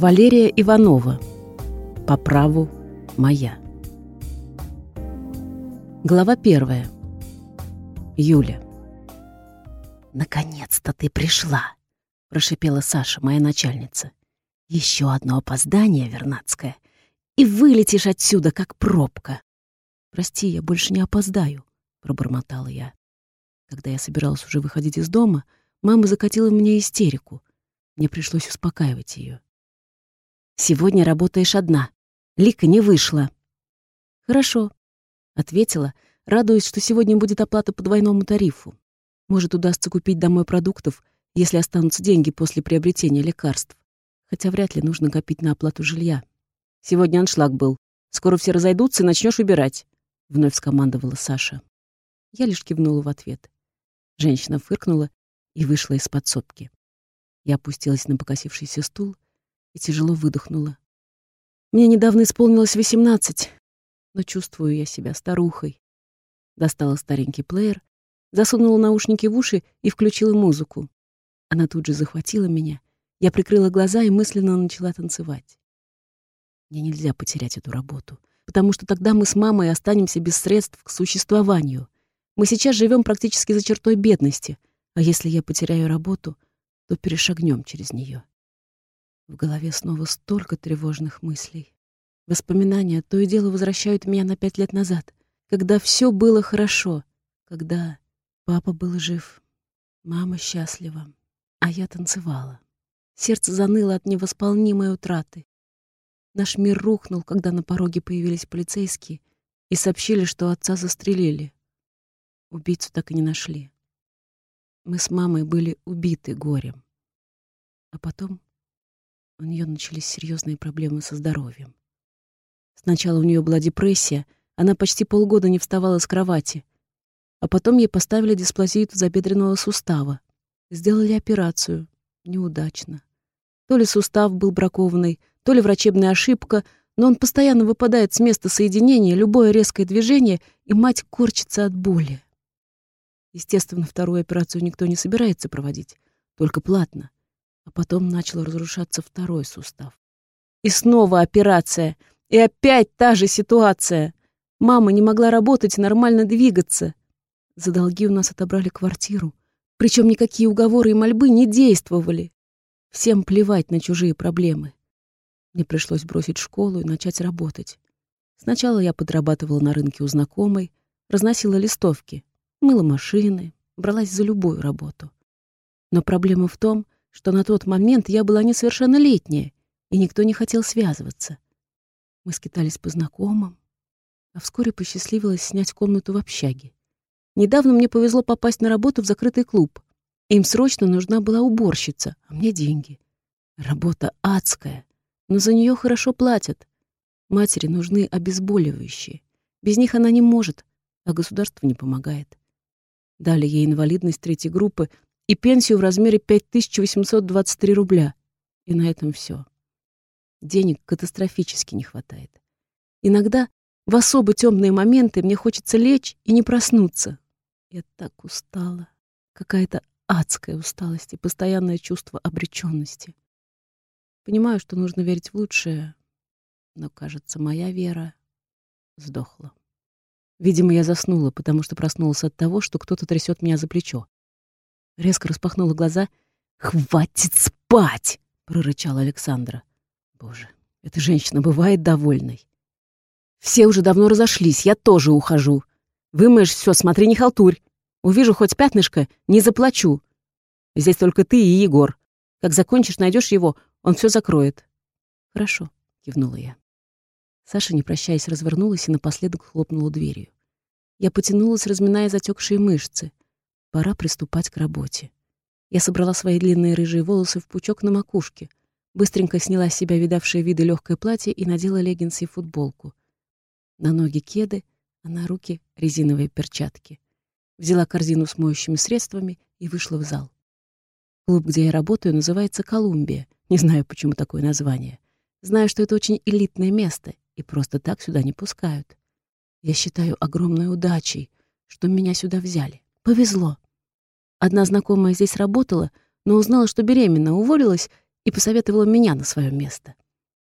Валерия Иванова. По праву моя. Глава первая. Юля. «Наконец-то ты пришла!» — прошипела Саша, моя начальница. «Еще одно опоздание, Вернадское, и вылетишь отсюда, как пробка!» «Прости, я больше не опоздаю», — пробормотала я. Когда я собиралась уже выходить из дома, мама закатила мне истерику. Мне пришлось успокаивать ее. «Сегодня работаешь одна. Лика не вышла». «Хорошо», — ответила, радуясь, что сегодня будет оплата по двойному тарифу. Может, удастся купить домой продуктов, если останутся деньги после приобретения лекарств. Хотя вряд ли нужно копить на оплату жилья. Сегодня аншлаг был. Скоро все разойдутся и начнешь убирать. Вновь скомандовала Саша. Я лишь кивнула в ответ. Женщина фыркнула и вышла из подсобки. Я опустилась на покосившийся стул и тяжело выдохнула. Мне недавно исполнилось восемнадцать, но чувствую я себя старухой. Достала старенький плеер, засунула наушники в уши и включила музыку. Она тут же захватила меня. Я прикрыла глаза и мысленно начала танцевать. Мне нельзя потерять эту работу, потому что тогда мы с мамой останемся без средств к существованию — мы сейчас живем практически за чертой бедности, а если я потеряю работу, то перешагнем через нее. В голове снова столько тревожных мыслей. Воспоминания то и дело возвращают меня на пять лет назад, когда все было хорошо, когда папа был жив, мама счастлива, а я танцевала. Сердце заныло от невосполнимой утраты. Наш мир рухнул, когда на пороге появились полицейские и сообщили, что отца застрелили. Убийцу так и не нашли. Мы с мамой были убиты горем. А потом у нее начались серьезные проблемы со здоровьем. Сначала у нее была депрессия, она почти полгода не вставала с кровати. А потом ей поставили дисплазию тазобедренного сустава. Сделали операцию. Неудачно. То ли сустав был бракованный, то ли врачебная ошибка, но он постоянно выпадает с места соединения, любое резкое движение, и мать корчится от боли. Естественно, вторую операцию никто не собирается проводить, только платно. А потом начал разрушаться второй сустав. И снова операция. И опять та же ситуация. Мама не могла работать нормально двигаться. За долги у нас отобрали квартиру. Причем никакие уговоры и мольбы не действовали. Всем плевать на чужие проблемы. Мне пришлось бросить школу и начать работать. Сначала я подрабатывала на рынке у знакомой, разносила листовки. Мыла машины, бралась за любую работу. Но проблема в том, что на тот момент я была несовершеннолетняя, и никто не хотел связываться. Мы скитались по знакомым, а вскоре посчастливилось снять комнату в общаге. Недавно мне повезло попасть на работу в закрытый клуб. Им срочно нужна была уборщица, а мне деньги. Работа адская, но за нее хорошо платят. Матери нужны обезболивающие. Без них она не может, а государство не помогает. Дали ей инвалидность третьей группы и пенсию в размере 5823 рубля. И на этом все. Денег катастрофически не хватает. Иногда в особо темные моменты мне хочется лечь и не проснуться. Я так устала. Какая-то адская усталость и постоянное чувство обреченности. Понимаю, что нужно верить в лучшее, но, кажется, моя вера сдохла. Видимо, я заснула, потому что проснулась от того, что кто-то трясет меня за плечо. Резко распахнула глаза. «Хватит спать!» — прорычала Александра. Боже, эта женщина бывает довольной. «Все уже давно разошлись, я тоже ухожу. Вымоешь все, смотри, не халтурь. Увижу хоть пятнышко, не заплачу. Здесь только ты и Егор. Как закончишь, найдешь его, он все закроет». «Хорошо», — кивнула я. Саша, не прощаясь, развернулась и напоследок хлопнула дверью. Я потянулась, разминая затекшие мышцы. Пора приступать к работе. Я собрала свои длинные рыжие волосы в пучок на макушке, быстренько сняла с себя видавшее виды легкое платье и надела леггинсы и футболку. На ноги кеды, а на руки резиновые перчатки. Взяла корзину с моющими средствами и вышла в зал. Клуб, где я работаю, называется «Колумбия». Не знаю, почему такое название. Знаю, что это очень элитное место, и просто так сюда не пускают. Я считаю огромной удачей, что меня сюда взяли. Повезло. Одна знакомая здесь работала, но узнала, что беременна, уволилась и посоветовала меня на свое место.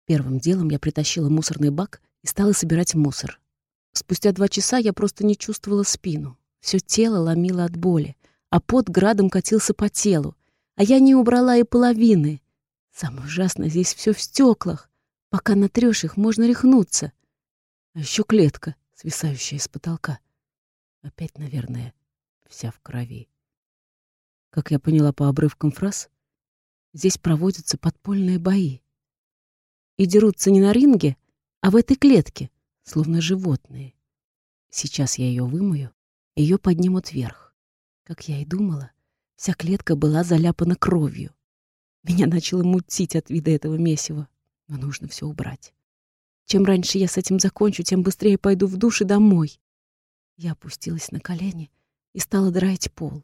Первым делом я притащила мусорный бак и стала собирать мусор. Спустя два часа я просто не чувствовала спину. Все тело ломило от боли, а пот градом катился по телу, а я не убрала и половины. Самое ужасное, здесь все в стеклах. Пока натрешь их, можно рехнуться. А еще клетка, свисающая с потолка. Опять, наверное, вся в крови. Как я поняла по обрывкам фраз, здесь проводятся подпольные бои. И дерутся не на ринге, а в этой клетке, словно животные. Сейчас я ее вымою, ее поднимут вверх. Как я и думала, вся клетка была заляпана кровью. Меня начало мутить от вида этого месива, но нужно все убрать. Чем раньше я с этим закончу, тем быстрее пойду в душ и домой. Я опустилась на колени и стала драить пол.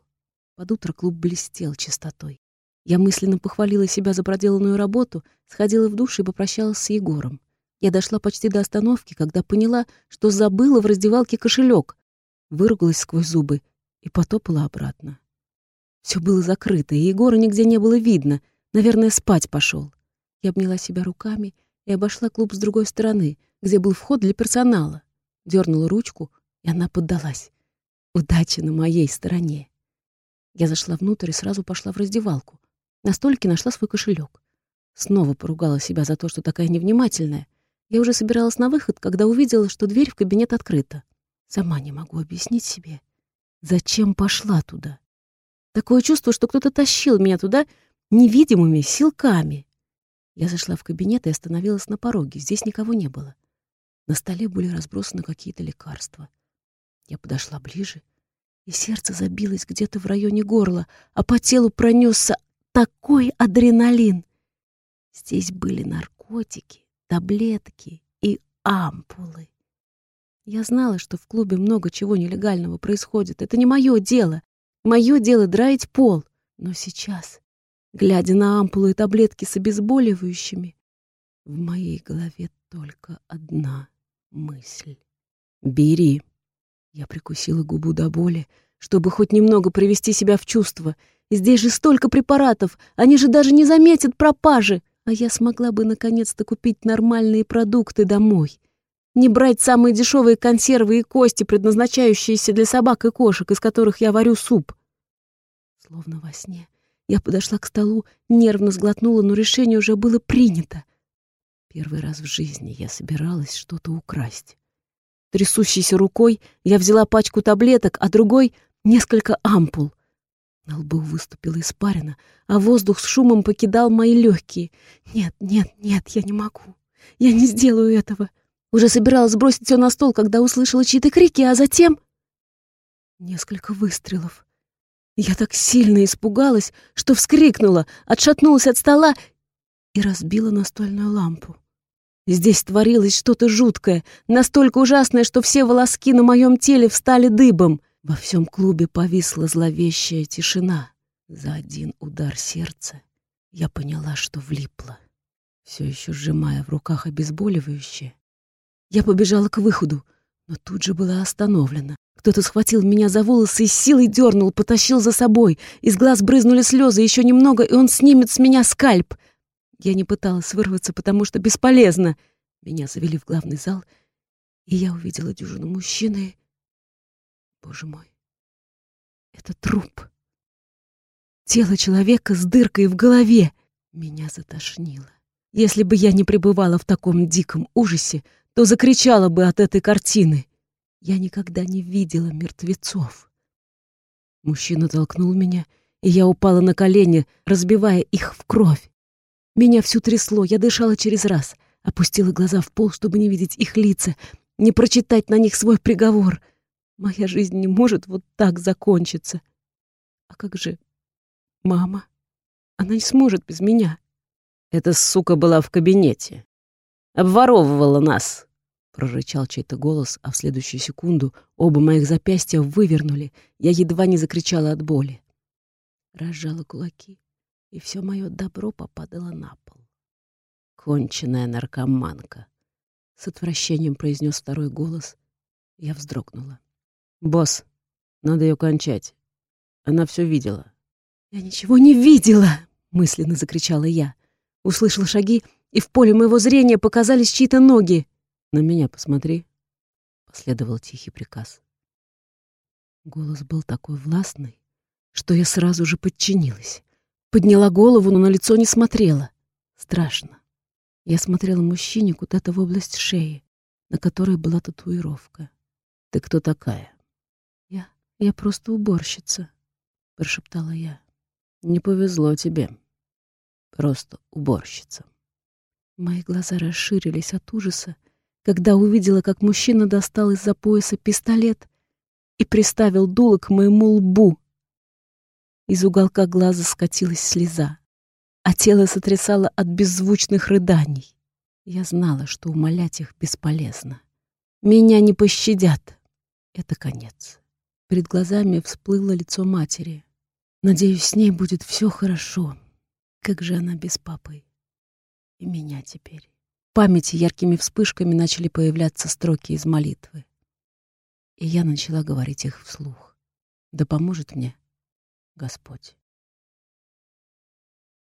Под утро клуб блестел чистотой. Я мысленно похвалила себя за проделанную работу, сходила в душ и попрощалась с Егором. Я дошла почти до остановки, когда поняла, что забыла в раздевалке кошелек, выругалась сквозь зубы и потопала обратно. Все было закрыто, и Егора нигде не было видно. Наверное, спать пошел. Я обняла себя руками и обошла клуб с другой стороны, где был вход для персонала. Дернула ручку, и она поддалась. Удача на моей стороне. Я зашла внутрь и сразу пошла в раздевалку. На столике нашла свой кошелек. Снова поругала себя за то, что такая невнимательная. Я уже собиралась на выход, когда увидела, что дверь в кабинет открыта. Сама не могу объяснить себе, зачем пошла туда. Такое чувство, что кто-то тащил меня туда невидимыми силками. Я зашла в кабинет и остановилась на пороге. Здесь никого не было. На столе были разбросаны какие-то лекарства. Я подошла ближе, и сердце забилось где-то в районе горла, а по телу пронесся такой адреналин. Здесь были наркотики, таблетки и ампулы. Я знала, что в клубе много чего нелегального происходит. Это не мое дело. Мое дело — драить пол. Но сейчас, глядя на ампулы и таблетки с обезболивающими, в моей голове только одна мысль. «Бери». Я прикусила губу до боли, чтобы хоть немного привести себя в чувство. Здесь же столько препаратов, они же даже не заметят пропажи. А я смогла бы наконец-то купить нормальные продукты домой не брать самые дешевые консервы и кости, предназначающиеся для собак и кошек, из которых я варю суп. Словно во сне я подошла к столу, нервно сглотнула, но решение уже было принято. Первый раз в жизни я собиралась что-то украсть. Трясущейся рукой я взяла пачку таблеток, а другой — несколько ампул. На лбу выступила испарина, а воздух с шумом покидал мои легкие. Нет, нет, нет, я не могу. Я не сделаю этого. Уже собиралась бросить все на стол, когда услышала чьи-то крики, а затем... Несколько выстрелов. Я так сильно испугалась, что вскрикнула, отшатнулась от стола и разбила настольную лампу. Здесь творилось что-то жуткое, настолько ужасное, что все волоски на моем теле встали дыбом. Во всем клубе повисла зловещая тишина. За один удар сердца я поняла, что влипла. Все еще сжимая в руках обезболивающее, я побежала к выходу, но тут же была остановлена. Кто-то схватил меня за волосы и силой дернул, потащил за собой. Из глаз брызнули слезы, еще немного, и он снимет с меня скальп. Я не пыталась вырваться, потому что бесполезно. Меня завели в главный зал, и я увидела дюжину мужчины. Боже мой, это труп. Тело человека с дыркой в голове. Меня затошнило. Если бы я не пребывала в таком диком ужасе, то закричала бы от этой картины. Я никогда не видела мертвецов. Мужчина толкнул меня, и я упала на колени, разбивая их в кровь. Меня всю трясло, я дышала через раз, опустила глаза в пол, чтобы не видеть их лица, не прочитать на них свой приговор. Моя жизнь не может вот так закончиться. А как же мама? Она не сможет без меня. Эта сука была в кабинете. Обворовывала нас, прорычал чей-то голос, а в следующую секунду оба моих запястья вывернули. Я едва не закричала от боли. Разжала кулаки, и все мое добро попадало на пол. Конченная наркоманка. С отвращением произнес второй голос. Я вздрогнула. «Босс, надо ее кончать. Она все видела». «Я ничего не видела!» — мысленно закричала я. Услышал шаги, и в поле моего зрения показались чьи-то ноги. «На меня посмотри», — последовал тихий приказ. Голос был такой властный, что я сразу же подчинилась. Подняла голову, но на лицо не смотрела. Страшно. Я смотрела мужчине куда-то в область шеи, на которой была татуировка. «Ты кто такая?» «Я... я просто уборщица», — прошептала я. «Не повезло тебе. Просто уборщица». Мои глаза расширились от ужаса, когда увидела, как мужчина достал из-за пояса пистолет и приставил дуло к моему лбу. Из уголка глаза скатилась слеза, а тело сотрясало от беззвучных рыданий. Я знала, что умолять их бесполезно. Меня не пощадят. Это конец. Перед глазами всплыло лицо матери. Надеюсь, с ней будет все хорошо. Как же она без папы? И меня теперь. В памяти яркими вспышками начали появляться строки из молитвы. И я начала говорить их вслух. Да поможет мне Господь.